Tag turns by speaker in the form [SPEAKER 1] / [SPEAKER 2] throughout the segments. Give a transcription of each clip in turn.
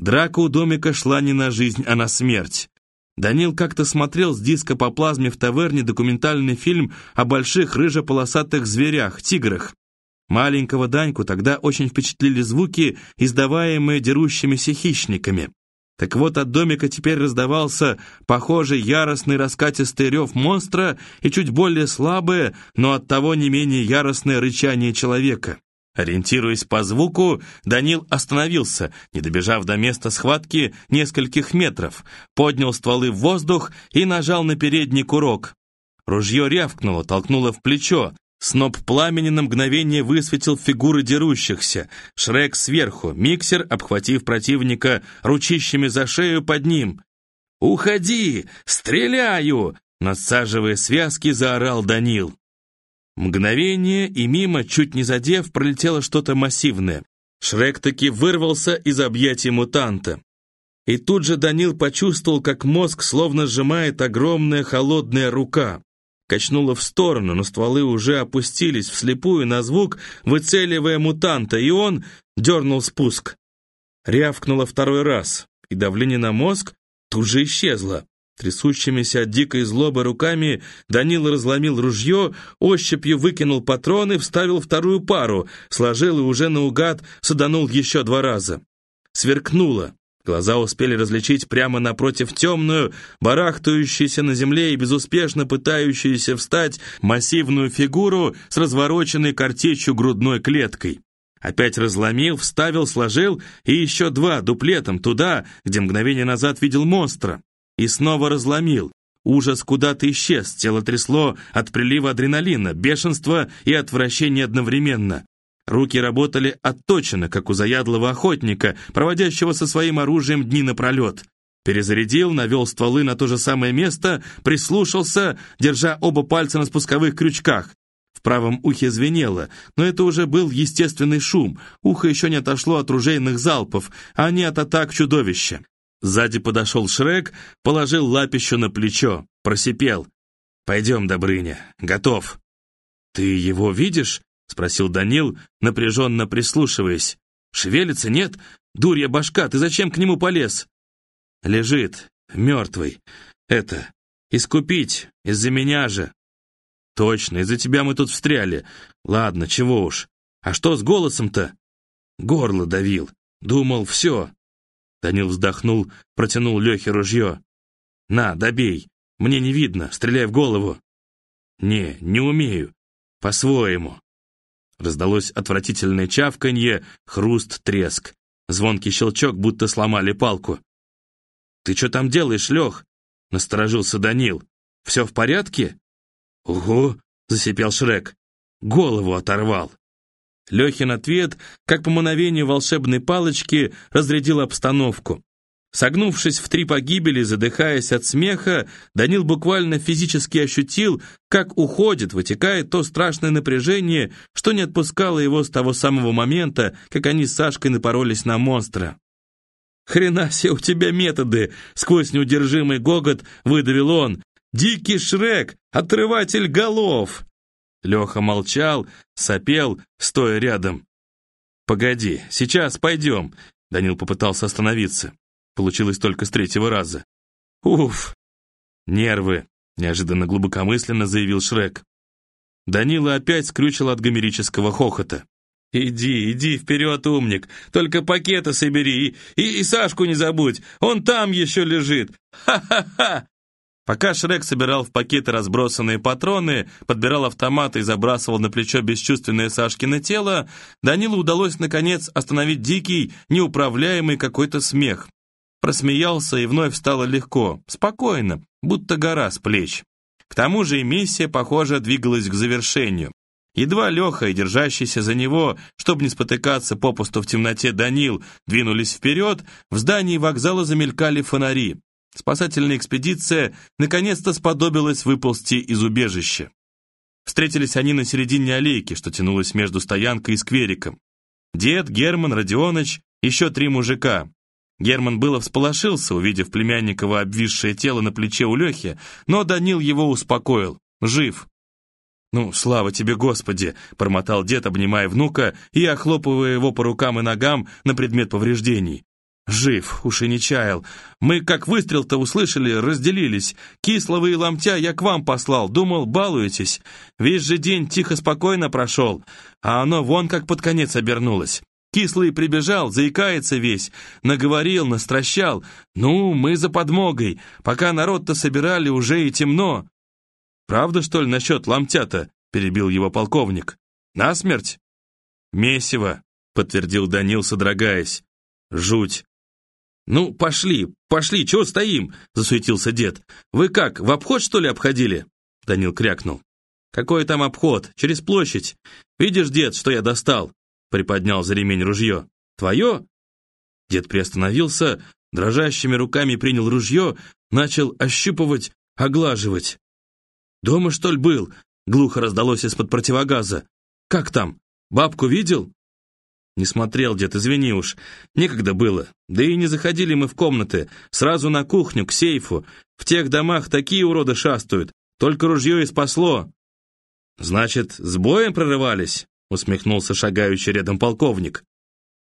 [SPEAKER 1] Драка у домика шла не на жизнь, а на смерть. Данил как-то смотрел с диска по плазме в таверне документальный фильм о больших рыжеполосатых зверях, тиграх. Маленького Даньку тогда очень впечатлили звуки, издаваемые дерущимися хищниками. Так вот, от домика теперь раздавался похожий яростный раскатистый рев монстра и чуть более слабое, но оттого не менее яростное рычание человека. Ориентируясь по звуку, Данил остановился, не добежав до места схватки нескольких метров, поднял стволы в воздух и нажал на передний курок. Ружье рявкнуло, толкнуло в плечо, Сноп пламени на мгновение высветил фигуры дерущихся. Шрек сверху, миксер, обхватив противника ручищами за шею под ним. «Уходи! Стреляю!» Насаживая связки, заорал Данил. Мгновение, и мимо, чуть не задев, пролетело что-то массивное. Шрек таки вырвался из объятий мутанта. И тут же Данил почувствовал, как мозг словно сжимает огромная холодная рука качнуло в сторону, но стволы уже опустились вслепую на звук, выцеливая мутанта, и он дернул спуск. Рявкнуло второй раз, и давление на мозг тут же исчезло. Трясущимися от дикой злобы руками Данил разломил ружье, ощупью выкинул патроны, вставил вторую пару, сложил и уже наугад саданул еще два раза. Сверкнуло. Глаза успели различить прямо напротив темную, барахтающуюся на земле и безуспешно пытающуюся встать массивную фигуру с развороченной картечью грудной клеткой. Опять разломил, вставил, сложил, и еще два дуплетом туда, где мгновение назад видел монстра. И снова разломил. Ужас куда-то исчез, тело трясло от прилива адреналина, бешенства и отвращения одновременно. Руки работали отточенно, как у заядлого охотника, проводящего со своим оружием дни напролет. Перезарядил, навел стволы на то же самое место, прислушался, держа оба пальца на спусковых крючках. В правом ухе звенело, но это уже был естественный шум. Ухо еще не отошло от ружейных залпов, а не от атак чудовища. Сзади подошел Шрек, положил лапищу на плечо, просипел. «Пойдем, Добрыня, готов». «Ты его видишь?» — спросил Данил, напряженно прислушиваясь. «Шевелится, нет? Дурья башка, ты зачем к нему полез?» «Лежит, мертвый. Это, искупить, из-за меня же». «Точно, из-за тебя мы тут встряли. Ладно, чего уж. А что с голосом-то?» «Горло давил. Думал, все». Данил вздохнул, протянул Лехе ружье. «На, добей. Мне не видно, стреляй в голову». «Не, не умею. По-своему». Раздалось отвратительное чавканье, хруст, треск. Звонкий щелчок, будто сломали палку. «Ты что там делаешь, Лех?» — насторожился Данил. «Все в порядке?» «Угу», — засипел Шрек. «Голову оторвал». Лехин ответ, как по мановению волшебной палочки, разрядил обстановку. Согнувшись в три погибели, задыхаясь от смеха, Данил буквально физически ощутил, как уходит, вытекает то страшное напряжение, что не отпускало его с того самого момента, как они с Сашкой напоролись на монстра. «Хрена себе у тебя методы!» — сквозь неудержимый гогот выдавил он. «Дикий Шрек! Отрыватель голов!» Леха молчал, сопел, стоя рядом. «Погоди, сейчас пойдем!» Данил попытался остановиться. Получилось только с третьего раза. «Уф! Нервы!» — неожиданно глубокомысленно заявил Шрек. Данила опять скрючил от гомерического хохота. «Иди, иди вперед, умник, только пакеты собери и, и, и Сашку не забудь, он там еще лежит! Ха-ха-ха!» Пока Шрек собирал в пакеты разбросанные патроны, подбирал автомат и забрасывал на плечо бесчувственное Сашкино тело, Данилу удалось, наконец, остановить дикий, неуправляемый какой-то смех. Просмеялся и вновь стало легко, спокойно, будто гора с плеч. К тому же и миссия, похоже, двигалась к завершению. Едва Леха и держащийся за него, чтобы не спотыкаться попусту в темноте Данил, двинулись вперед, в здании вокзала замелькали фонари. Спасательная экспедиция наконец-то сподобилась выползти из убежища. Встретились они на середине аллейки, что тянулась между стоянкой и сквериком. Дед, Герман, Родионыч, еще три мужика. Герман было всполошился, увидев племянниково обвисшее тело на плече у Лехи, но Данил его успокоил. Жив. «Ну, слава тебе, Господи!» — промотал дед, обнимая внука и охлопывая его по рукам и ногам на предмет повреждений. Жив, уж и не чаял. Мы, как выстрел-то услышали, разделились. Кислого и ломтя я к вам послал, думал, балуетесь. Весь же день тихо-спокойно прошел, а оно вон как под конец обернулось. Кислый прибежал, заикается весь, наговорил, настращал. Ну, мы за подмогой, пока народ-то собирали, уже и темно. «Правда, что ли, насчет ломтя-то?» — перебил его полковник. «Насмерть?» «Месиво», — подтвердил Данил, содрогаясь. «Жуть. «Ну, пошли, пошли, чего стоим?» — засуетился дед. «Вы как, в обход, что ли, обходили?» Данил крякнул. «Какой там обход? Через площадь. Видишь, дед, что я достал?» Приподнял за ремень ружье. «Твое?» Дед приостановился, дрожащими руками принял ружье, начал ощупывать, оглаживать. «Дома, что ли, был?» — глухо раздалось из-под противогаза. «Как там? Бабку видел?» «Не смотрел, дед, извини уж. Некогда было. Да и не заходили мы в комнаты. Сразу на кухню, к сейфу. В тех домах такие уроды шастают. Только ружье и спасло». «Значит, с боем прорывались?» усмехнулся шагающий рядом полковник.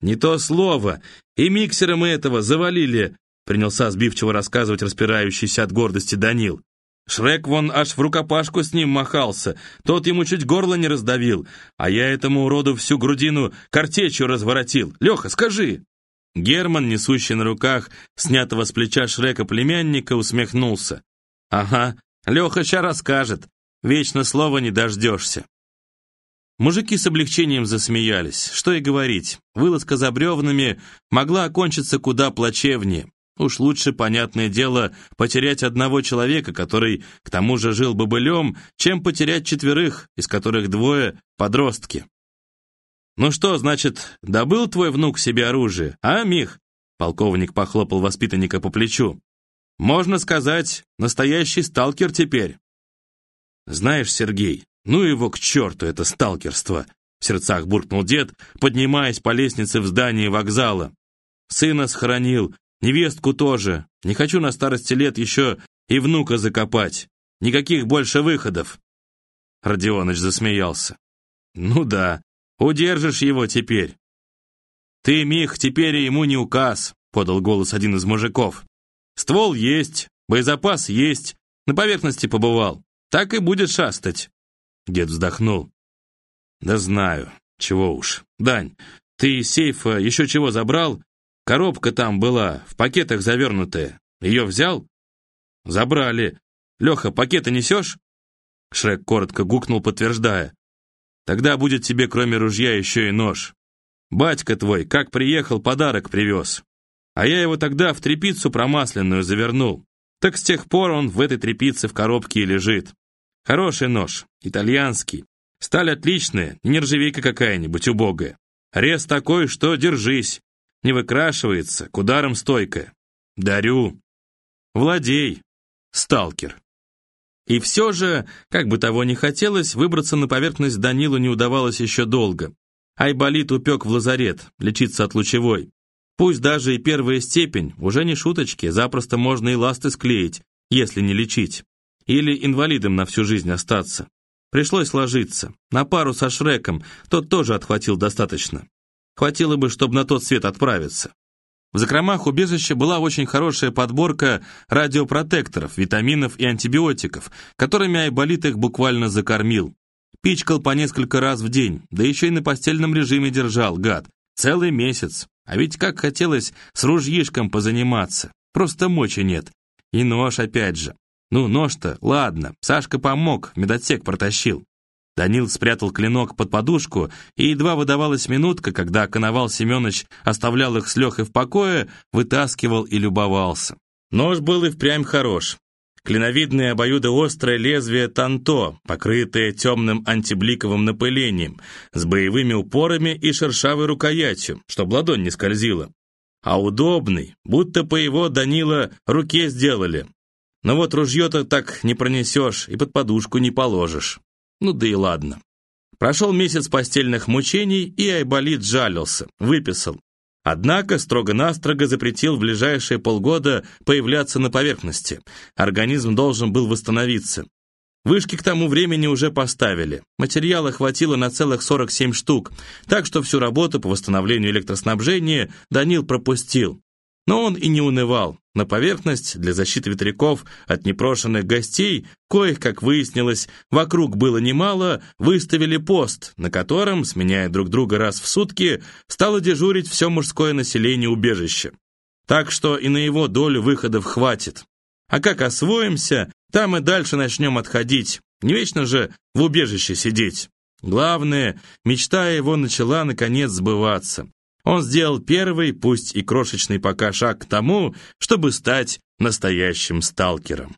[SPEAKER 1] «Не то слово. И миксера мы этого завалили», принялся сбивчиво рассказывать распирающийся от гордости Данил. Шрек вон аж в рукопашку с ним махался, тот ему чуть горло не раздавил, а я этому уроду всю грудину картечью разворотил. Леха, скажи!» Герман, несущий на руках снятого с плеча Шрека племянника, усмехнулся. «Ага, Леха ща расскажет. Вечно слова не дождешься». Мужики с облегчением засмеялись. Что и говорить, вылазка за бревнами могла окончиться куда плачевнее. Уж лучше, понятное дело, потерять одного человека, который к тому же жил бобылем, чем потерять четверых, из которых двое — подростки. «Ну что, значит, добыл твой внук себе оружие, а, Мих?» Полковник похлопал воспитанника по плечу. «Можно сказать, настоящий сталкер теперь». «Знаешь, Сергей, ну его к черту, это сталкерство!» В сердцах буркнул дед, поднимаясь по лестнице в здании вокзала. «Сына схоронил, Невестку тоже. Не хочу на старости лет еще и внука закопать. Никаких больше выходов. Родионыч засмеялся. Ну да, удержишь его теперь. Ты, Мих, теперь ему не указ, подал голос один из мужиков. Ствол есть, боезапас есть, на поверхности побывал. Так и будет шастать. Дед вздохнул. Да знаю, чего уж. Дань, ты из сейфа еще чего забрал? Коробка там была, в пакетах завернутая. Ее взял? Забрали. Леха, пакеты несешь? Шрек коротко гукнул, подтверждая. Тогда будет тебе, кроме ружья, еще и нож. Батька твой, как приехал, подарок привез. А я его тогда в трепицу промасленную завернул. Так с тех пор он в этой трепице в коробке и лежит. Хороший нож, итальянский. Сталь отличная, не нержавейка какая-нибудь убогая. Рез такой, что держись не выкрашивается, к ударам стойкая. Дарю. Владей, сталкер. И все же, как бы того ни хотелось, выбраться на поверхность Данилу не удавалось еще долго. Айболит упек в лазарет, лечиться от лучевой. Пусть даже и первая степень, уже не шуточки, запросто можно и ласты склеить, если не лечить. Или инвалидом на всю жизнь остаться. Пришлось ложиться. На пару со Шреком, тот тоже отхватил достаточно. Хватило бы, чтобы на тот свет отправиться. В закромах убежища была очень хорошая подборка радиопротекторов, витаминов и антибиотиков, которыми Айболит их буквально закормил. Пичкал по несколько раз в день, да еще и на постельном режиме держал, гад. Целый месяц. А ведь как хотелось с ружьишком позаниматься. Просто мочи нет. И нож опять же. Ну, нож-то, ладно, Сашка помог, медотсек протащил. Данил спрятал клинок под подушку, и едва выдавалась минутка, когда Коновал Семенович оставлял их с Лехой в покое, вытаскивал и любовался. Нож был и впрямь хорош. Клиновидное обоюдоострое лезвие танто, покрытое темным антибликовым напылением, с боевыми упорами и шершавой рукоятью, чтобы ладонь не скользила. А удобный, будто по его Данила руке сделали. Но вот ружье-то так не пронесешь и под подушку не положишь. Ну да и ладно. Прошел месяц постельных мучений, и Айболит жалился, выписал. Однако строго-настрого запретил в ближайшие полгода появляться на поверхности. Организм должен был восстановиться. Вышки к тому времени уже поставили. Материала хватило на целых 47 штук, так что всю работу по восстановлению электроснабжения Данил пропустил. Но он и не унывал. На поверхность для защиты ветряков от непрошенных гостей, коих, как выяснилось, вокруг было немало, выставили пост, на котором, сменяя друг друга раз в сутки, стало дежурить все мужское население убежища. Так что и на его долю выходов хватит. А как освоимся, там и дальше начнем отходить. Не вечно же в убежище сидеть. Главное, мечта его начала наконец сбываться. Он сделал первый, пусть и крошечный пока шаг к тому, чтобы стать настоящим сталкером.